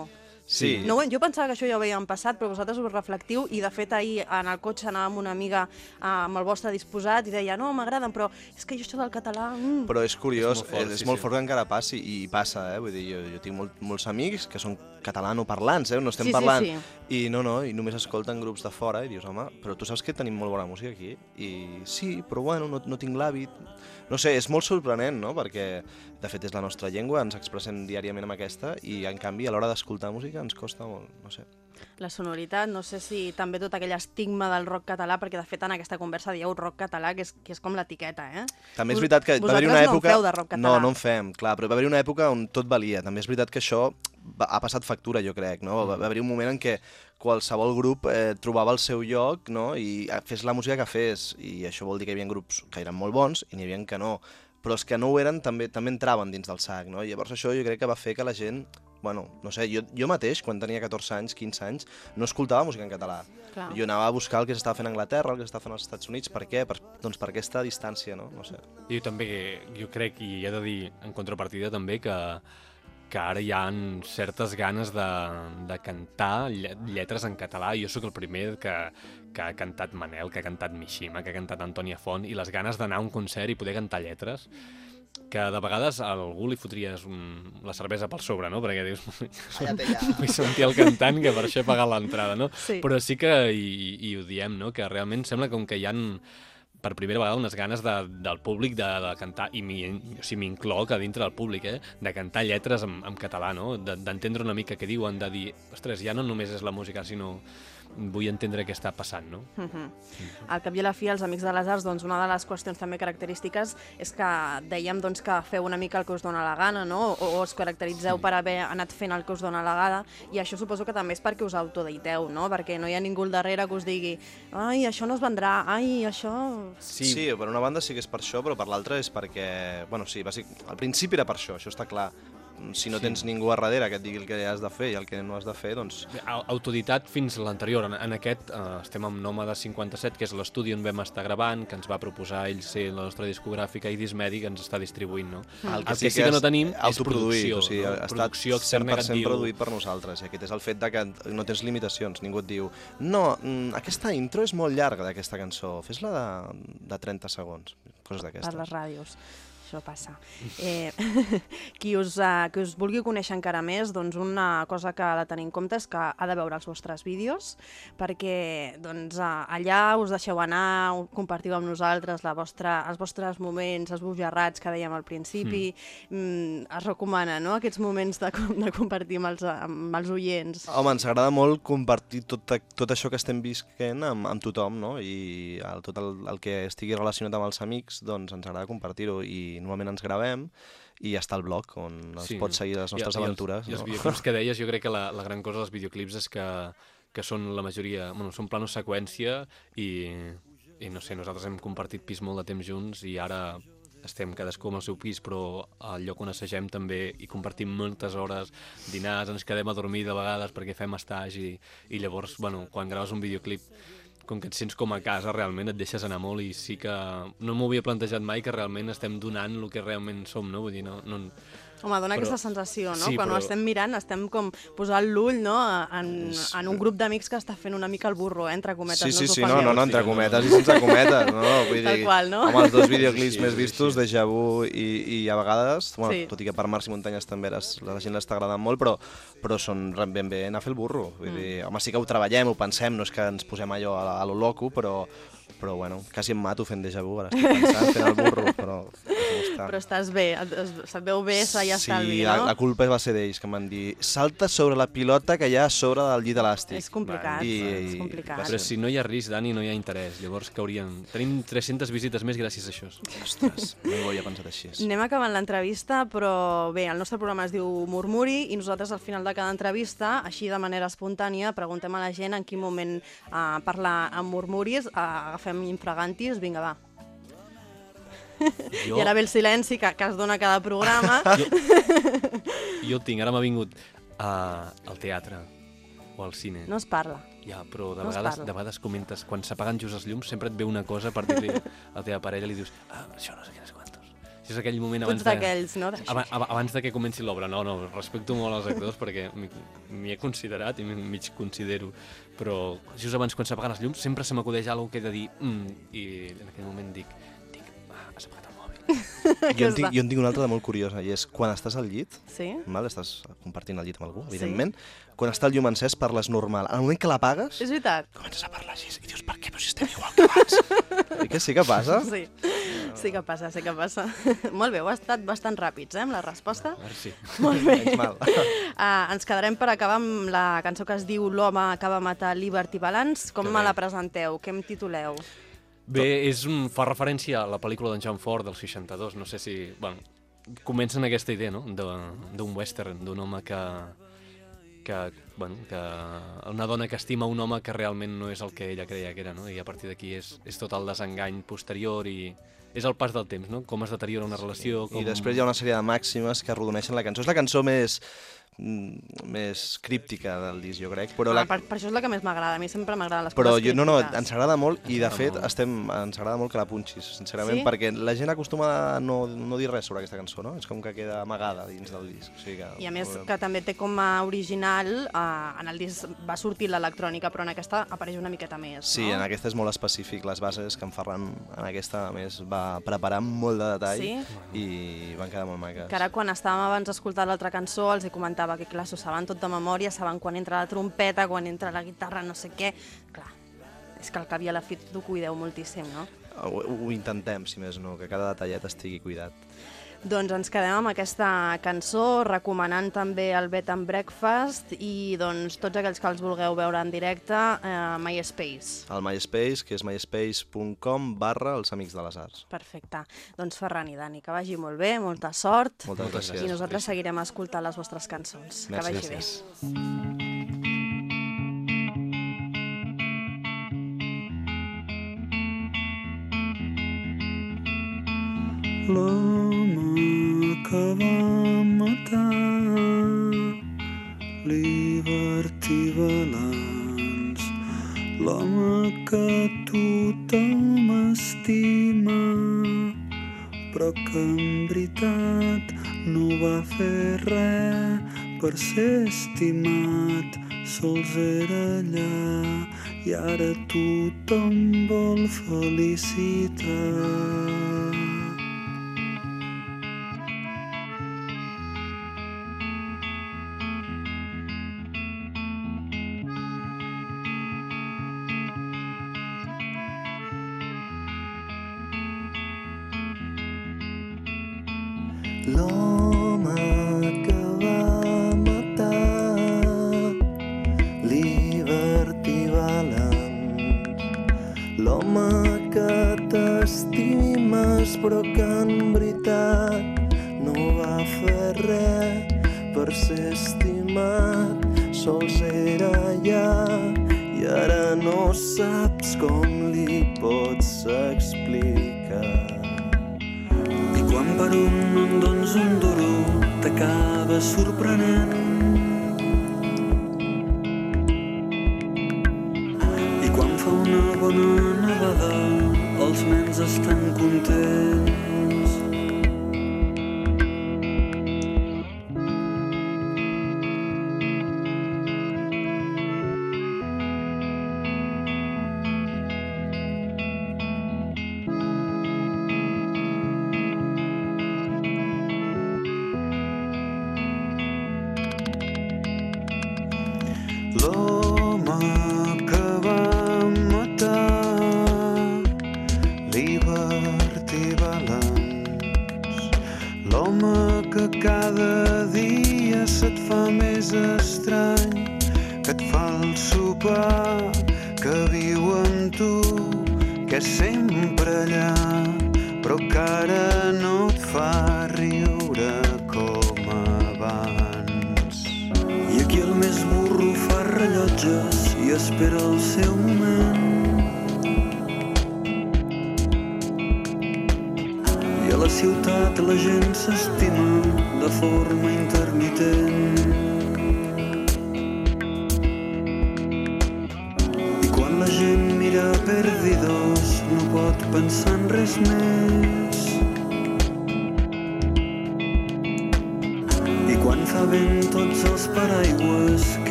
[SPEAKER 7] Sí.
[SPEAKER 2] No, jo pensava que això ja ho veiem passat, però vosaltres ho reflectiu i de fet ahir en el cotxe anava amb una amiga eh, amb el vostre disposat i deia no, m'agraden, però és que jo això del català... Mm.
[SPEAKER 7] Però és curiós,
[SPEAKER 6] És molt fort,
[SPEAKER 7] és, és
[SPEAKER 6] sí,
[SPEAKER 7] molt
[SPEAKER 6] sí.
[SPEAKER 7] fort que encara passi, i passa, eh? Vull dir, jo, jo tinc molt, molts amics que són catalanoparlants, eh? No estem
[SPEAKER 2] Sí, sí,
[SPEAKER 7] parlant.
[SPEAKER 2] sí.
[SPEAKER 7] I no, no, i només escolten grups de fora i dius, home, però tu saps que tenim molt bona música aquí? I sí, però bueno, no, no tinc l'hàbit. No sé, és molt sorprenent, no? Perquè, de fet, és la nostra llengua, ens expressem diàriament amb aquesta, i en canvi, a l'hora d'escoltar música ens costa molt, no sé.
[SPEAKER 2] La sonoritat, no sé si també tot aquell estigma del rock català, perquè de fet en aquesta conversa dieu rock català, que és, que és com l'etiqueta, eh?
[SPEAKER 7] També és
[SPEAKER 2] Vos-
[SPEAKER 7] veritat que va haver-hi una
[SPEAKER 2] vosaltres no
[SPEAKER 7] època...
[SPEAKER 2] feu de rock català.
[SPEAKER 7] No, no en fem, clar, però va haver-hi una època on tot valia. També és veritat que això va, ha passat factura, jo crec, no? Va, va haver-hi un moment en què qualsevol grup eh, trobava el seu lloc no? i eh, fes la música que fes. I això vol dir que hi havia grups que eren molt bons i n'hi havia que no. Però els que no ho eren també també entraven dins del sac, no? I llavors això jo crec que va fer que la gent bueno, no sé, jo, jo mateix, quan tenia 14 anys, 15 anys, no escoltava música en català.
[SPEAKER 2] Clar.
[SPEAKER 7] Jo anava a buscar el que s'estava fent a Anglaterra, el que s'estava fent als Estats Units, per què? Per, doncs per aquesta distància, no? No sé.
[SPEAKER 6] Jo també, jo crec, i he de dir en contrapartida també, que, que ara hi ha certes ganes de, de cantar lle- lletres en català. Jo sóc el primer que, que ha cantat Manel, que ha cantat Mishima, que ha cantat Antònia Font, i les ganes d'anar a un concert i poder cantar lletres que de vegades a algú li fotries un, la cervesa per sobre, no? Perquè dius, vull sentir el cantant, que per això he pagat l'entrada, no?
[SPEAKER 2] Sí.
[SPEAKER 6] Però sí que, i, i ho diem, no? Que realment sembla com que hi han per primera vegada unes ganes de, del públic de, de cantar, i m'hi o sigui, m'incloc a dintre del públic, eh? de cantar lletres en, en català, no? De- d'entendre una mica què diuen, de dir, ostres, ja no només és la música, sinó vull entendre què està passant, no?
[SPEAKER 2] Mhm. Al cap i a la fi, els Amics de les Arts, doncs, una de les qüestions també característiques és que dèiem doncs, que feu una mica el que us dona la gana, no? o, o us caracteritzeu per haver anat fent el que us dona la gana, i això suposo que també és perquè us autodeiteu, no? perquè no hi ha ningú al darrere que us digui ai, això no es vendrà, ai, això...
[SPEAKER 7] Sí. sí, per una banda sí que és per això, però per l'altra és perquè... Bueno, sí, bàsic... al principi era per això, això està clar. Si no tens ningú a darrere que et digui el que has de fer i el que no has de fer, doncs...
[SPEAKER 6] Au- Autoditat fins a l'anterior. En, en aquest eh, estem amb Nòmada 57, que és l'estudi on vam estar gravant, que ens va proposar ell ser la nostra discogràfica i Dismedi, que ens està distribuint. No? El, que sí que, no tenim és producció.
[SPEAKER 7] o sigui,
[SPEAKER 6] no?
[SPEAKER 7] ha estat
[SPEAKER 6] producció externa que et
[SPEAKER 7] 100%
[SPEAKER 6] diu...
[SPEAKER 7] produït per nosaltres, i aquest és el fet de que no tens limitacions, ningú et diu no, mm, aquesta intro és molt llarga d'aquesta cançó, fes-la de, de 30 segons, coses
[SPEAKER 2] per
[SPEAKER 7] d'aquestes.
[SPEAKER 2] les ràdios. Això passa. Eh, qui, us, uh, qui us vulgui conèixer encara més, doncs una cosa que ha de tenir en compte és que ha de veure els vostres vídeos, perquè doncs, uh, allà us deixeu anar, compartiu amb nosaltres la vostra, els vostres moments, els bojarrats que dèiem al principi. Mm. Mm, es recomana, no?, aquests moments de, com- de compartir amb els, amb els oients.
[SPEAKER 7] Home, ens agrada molt compartir tot, tot això que estem visquent amb, amb tothom, no? I el, tot el, el que estigui relacionat amb els amics, doncs ens agrada compartir-ho i normalment ens gravem i està el blog on es
[SPEAKER 6] Sí.
[SPEAKER 7] pot seguir les nostres
[SPEAKER 6] I,
[SPEAKER 7] aventures.
[SPEAKER 6] I els, i els
[SPEAKER 7] no?
[SPEAKER 6] videoclips que deies, jo crec que la, la gran cosa dels videoclips és que, que són la majoria, bueno, són planos seqüència i, i no sé, nosaltres hem compartit pis molt de temps junts i ara estem cadascú amb el seu pis, però al lloc on assagem també i compartim moltes hores, dinars, ens quedem a dormir de vegades perquè fem estage i, i llavors, bueno, quan graves un videoclip com que et sents com a casa, realment et deixes anar molt i sí que no m'ho havia plantejat mai que realment estem donant el que realment som, no? Vull dir, no, no,
[SPEAKER 2] Home, dona
[SPEAKER 6] Però-
[SPEAKER 2] aquesta sensació, no?
[SPEAKER 6] Sí,
[SPEAKER 2] Quan
[SPEAKER 6] però-
[SPEAKER 2] ho estem mirant, estem com posant l'ull, no?, en, en un grup d'amics que està fent una mica el burro, eh? entre cometes.
[SPEAKER 7] Sí, sí,
[SPEAKER 2] us
[SPEAKER 7] sí, no, no, no, entre cometes i sense cometes, no, no, vull
[SPEAKER 2] Tal
[SPEAKER 7] dir,
[SPEAKER 2] qual, no?
[SPEAKER 7] amb els dos videoclips
[SPEAKER 6] Sí,
[SPEAKER 7] més
[SPEAKER 6] sí,
[SPEAKER 7] vistos,
[SPEAKER 6] sí.
[SPEAKER 7] Deja Vu i, i a vegades, bueno,
[SPEAKER 2] Sí.
[SPEAKER 7] tot i que per Mars i Muntanyes també les, la gent l'està agradant molt, però, però són ben bé anar a fer el burro, vull
[SPEAKER 2] Mm.
[SPEAKER 7] dir, home, sí que ho treballem, ho pensem, no és que ens posem allò a, a lo loco, però, però bueno, quasi em mato fent Deja Vu, ara estic pensant, fent el burro, però estar.
[SPEAKER 2] Però estàs bé, se't veu bé, se ja
[SPEAKER 7] sí,
[SPEAKER 2] estalvi, no?
[SPEAKER 7] la culpa va ser d'ells, que em van dir salta sobre la pilota que hi ha a sobre del llit elàstic.
[SPEAKER 2] És complicat,
[SPEAKER 7] I-
[SPEAKER 2] és complicat.
[SPEAKER 6] Però si no hi ha risc, Dani, no hi ha interès. Llavors que haurien... Tenim 300 visites més gràcies a això.
[SPEAKER 7] Ostres, no ho havia pensat així.
[SPEAKER 2] Anem acabant l'entrevista, però bé, el nostre programa es diu Murmuri i nosaltres al final de cada entrevista, així de manera espontània, preguntem a la gent en quin moment uh, parlar amb murmuris, uh, agafem infragantis, vinga, va.
[SPEAKER 6] Jo,
[SPEAKER 2] I ara ve el silenci que, que es dona cada programa.
[SPEAKER 6] jo, jo el tinc, ara m'ha vingut uh, al teatre o al cine.
[SPEAKER 2] No es parla.
[SPEAKER 6] Ja, però de
[SPEAKER 2] no es
[SPEAKER 6] vegades, de vegades comentes, quan s'apaguen just els llums, sempre et ve una cosa per dir-li a la teva parella, li dius, ah, això no sé quines quantos. Això és aquell moment abans de...
[SPEAKER 2] d'aquells, no?
[SPEAKER 6] Abans de que comenci l'obra, no, no, respecto molt els actors perquè m'hi- he considerat i m'hi- mig considero, però just abans quan s'apaguen els llums sempre se m'acudeix alguna que he de dir mm, i en aquell moment dic,
[SPEAKER 7] Jo en, tinc, jo en tinc una altra de molt curiosa, i és quan estàs al llit,
[SPEAKER 2] Sí?
[SPEAKER 7] val? estàs compartint el llit amb algú, evidentment, quan està el llum encès parles normal. En el moment que l'apagues,
[SPEAKER 2] És veritat?
[SPEAKER 7] comences a parlar així i dius, per què? Però si estem igual que abans. I que sí que passa?
[SPEAKER 2] Sí. Sí que passa, sí que passa. Molt bé, heu estat bastant ràpids, eh, amb la resposta.
[SPEAKER 6] A veure si...
[SPEAKER 2] Molt bé.
[SPEAKER 7] Menys mal.
[SPEAKER 2] Uh, ens quedarem per acabar amb la cançó que es diu L'home va matar Liberty Balance. Com
[SPEAKER 6] Que
[SPEAKER 2] me
[SPEAKER 6] bé.
[SPEAKER 2] la presenteu? Què em tituleu?
[SPEAKER 6] Bé, és un, fa referència a la pel·lícula d'en John Ford del 62, no sé si... Bueno, comença amb aquesta idea, no?, de- d'un western, d'un home que, que, bueno, que una dona que estima un home que realment no és el que ella creia que era, no? I a partir d'aquí és, és tot el desengany posterior i és el pas del temps, no? Com es deteriora una relació, com...
[SPEAKER 7] I després hi ha una sèrie de màximes que arrodoneixen la cançó. És la cançó més més críptica del disc, jo crec. Però,
[SPEAKER 2] Ah,
[SPEAKER 7] la,
[SPEAKER 2] per, per això és la que més m'agrada. A mi sempre m'agraden les
[SPEAKER 7] però
[SPEAKER 2] coses
[SPEAKER 7] jo, no, no, ens agrada molt i de fet
[SPEAKER 6] molt.
[SPEAKER 7] estem, ens agrada molt que la punxis, sincerament,
[SPEAKER 2] Sí?
[SPEAKER 7] perquè la gent acostuma a no, no dir res sobre aquesta cançó, no? És com que queda amagada dins del disc. O sigui que,
[SPEAKER 2] I a més que també té com a original, uh, en el disc va sortir l'electrònica, però en aquesta apareix una miqueta més,
[SPEAKER 7] Sí,
[SPEAKER 2] no?
[SPEAKER 7] en aquesta és molt específic, les bases que en Ferran en aquesta, a més, va preparar amb molt de detall
[SPEAKER 2] Sí?
[SPEAKER 7] i van quedar molt maques.
[SPEAKER 2] Que ara quan estàvem abans escoltant l'altra cançó els hi comentava que clar, s'ho saben tot de memòria, saben quan entra la trompeta, quan entra la guitarra, no sé què. Clar, és que al cap i a la fi t'ho cuideu moltíssim, no?
[SPEAKER 7] Ho, ho intentem, si més no, que cada detallet estigui cuidat.
[SPEAKER 2] Doncs ens quedem amb aquesta cançó, recomanant també el Bed and Breakfast i doncs tots aquells que els vulgueu veure en directe a eh, MySpace.
[SPEAKER 7] Al MySpace, que és myspace.com barra els Amics de les Arts.
[SPEAKER 2] Perfecte. Doncs Ferran i Dani, que vagi molt bé, molta sort.
[SPEAKER 7] Moltes gràcies.
[SPEAKER 2] I nosaltres seguirem escoltant les vostres cançons. que
[SPEAKER 7] Merci.
[SPEAKER 2] vagi bé.
[SPEAKER 7] Gràcies.
[SPEAKER 5] l'home que va matar Liberty Balance l'home que tothom estima però que en veritat no va fer res per ser estimat sols era allà i ara tothom vol felicitat.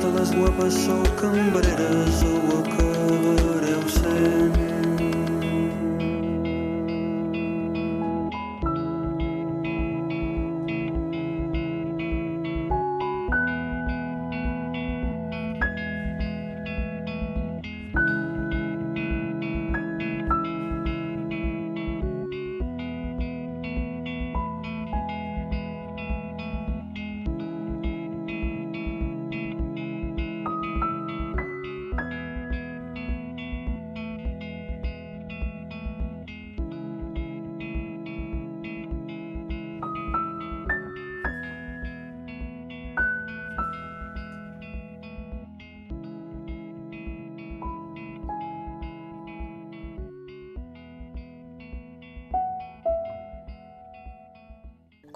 [SPEAKER 5] totes guapes sou cambreres o acabareu sent.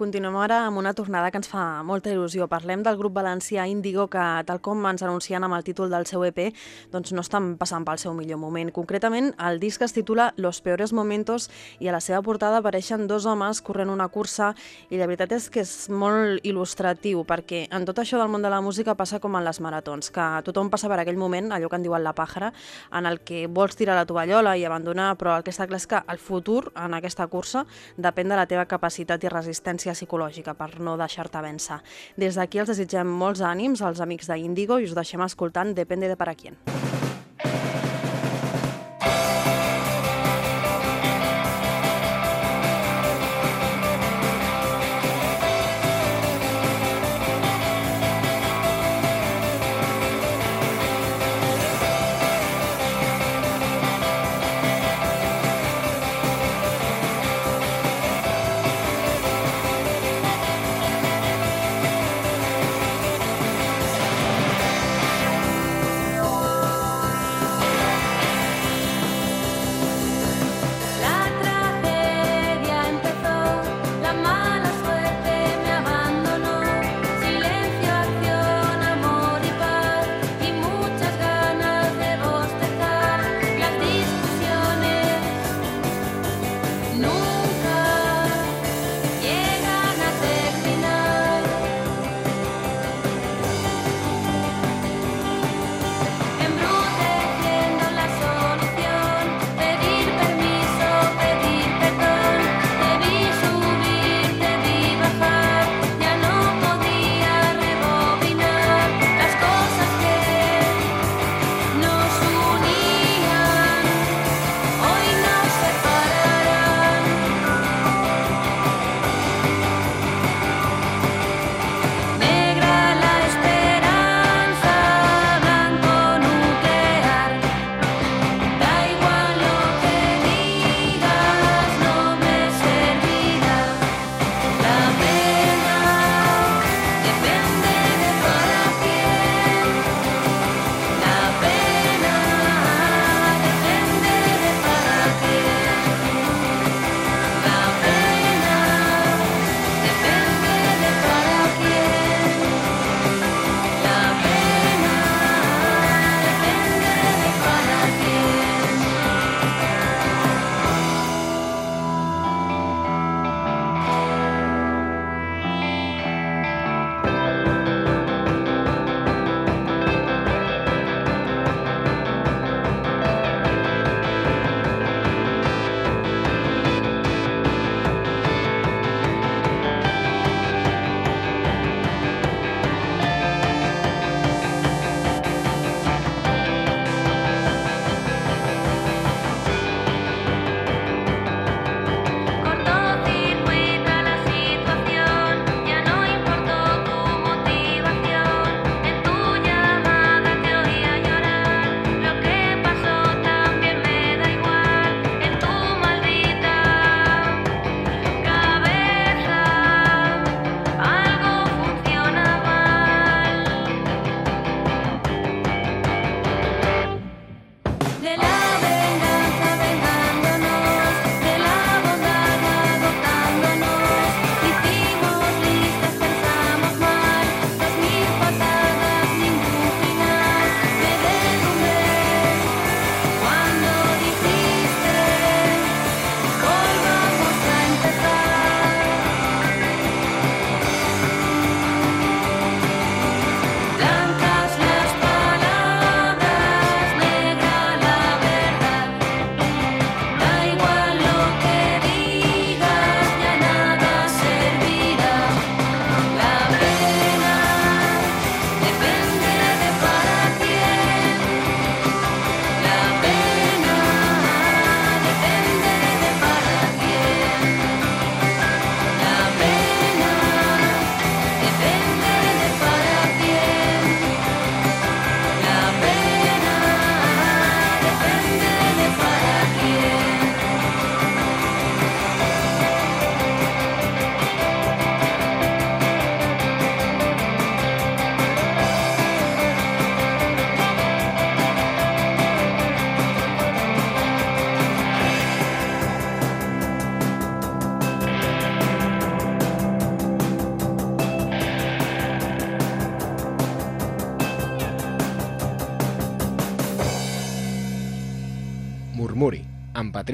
[SPEAKER 2] Continuem ara amb una tornada que ens fa molta il·lusió. Parlem del grup valencià Índigo que, tal com ens anuncien amb el títol del seu EP, doncs no estan passant pel seu millor moment. Concretament, el disc es titula Los peores momentos i a la seva portada apareixen dos homes corrent una cursa i la veritat és que és molt il·lustratiu perquè en tot això del món de la música passa com en les maratons, que tothom passa per aquell moment, allò que en diuen la pàjara, en el que vols tirar la tovallola i abandonar, però el que està clar és que el futur en aquesta cursa depèn de la teva capacitat i resistència psicològica per no deixar-te vèncer. Des d'aquí els desitgem molts ànims als amics d'Índigo i us deixem escoltant Depende de para quién.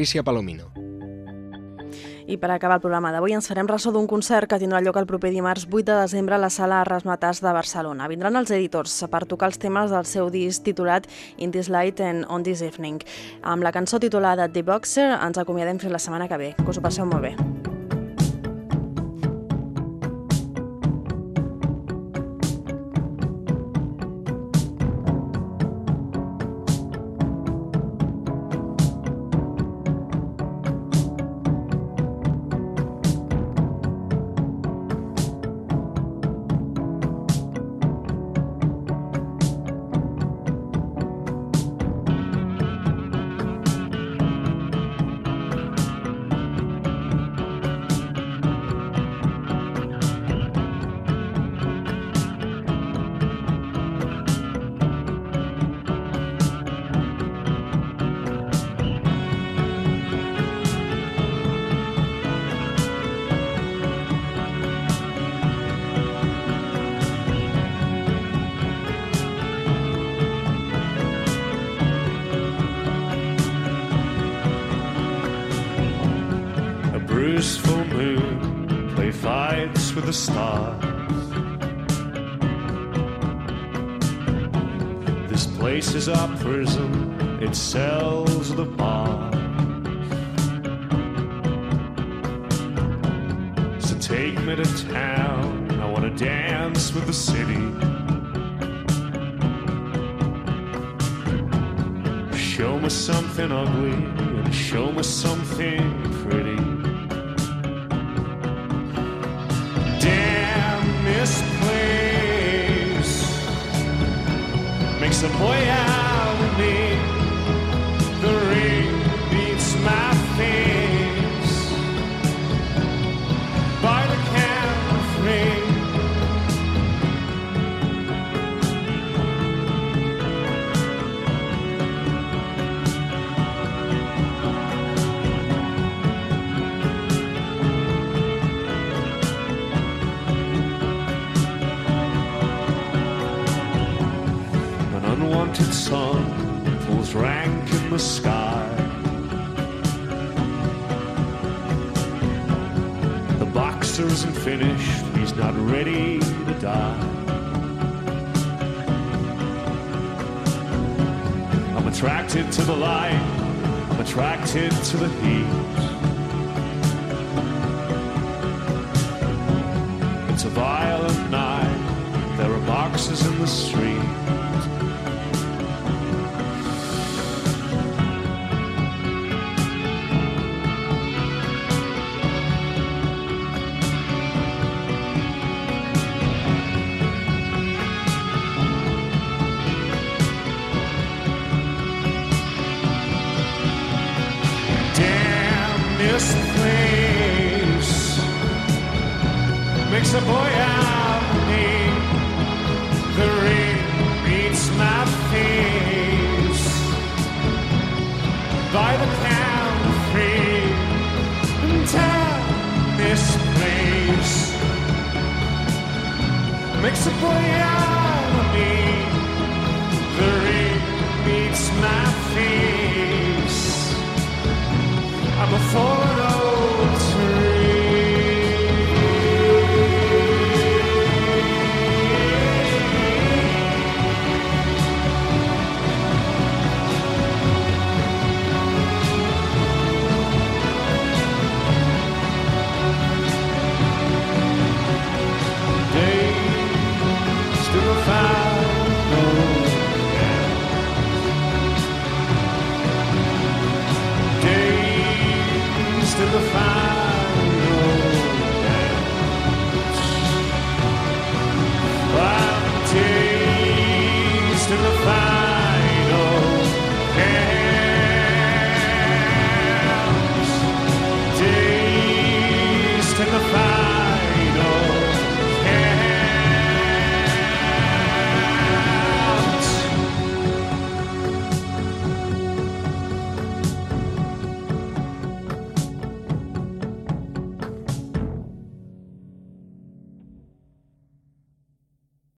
[SPEAKER 4] Patricia Palomino.
[SPEAKER 2] I per acabar el programa d'avui ens farem ressò d'un concert que tindrà lloc el proper dimarts 8 de desembre a la sala Rasmatàs de Barcelona. Vindran els editors per tocar els temes del seu disc titulat In This Light and On This Evening. Amb la cançó titulada The Boxer ens acomiadem fins la setmana que ve. Que us ho passeu molt bé.
[SPEAKER 9] Full moon play fights with the stars. This place is our prison, it sells the bars. So take me to town, I wanna dance with the city. Show me something ugly and show me something makes a finished, he's not ready to die. I'm attracted to the light, I'm attracted to the heat. It's a violent night, there are boxes in the street. Savoy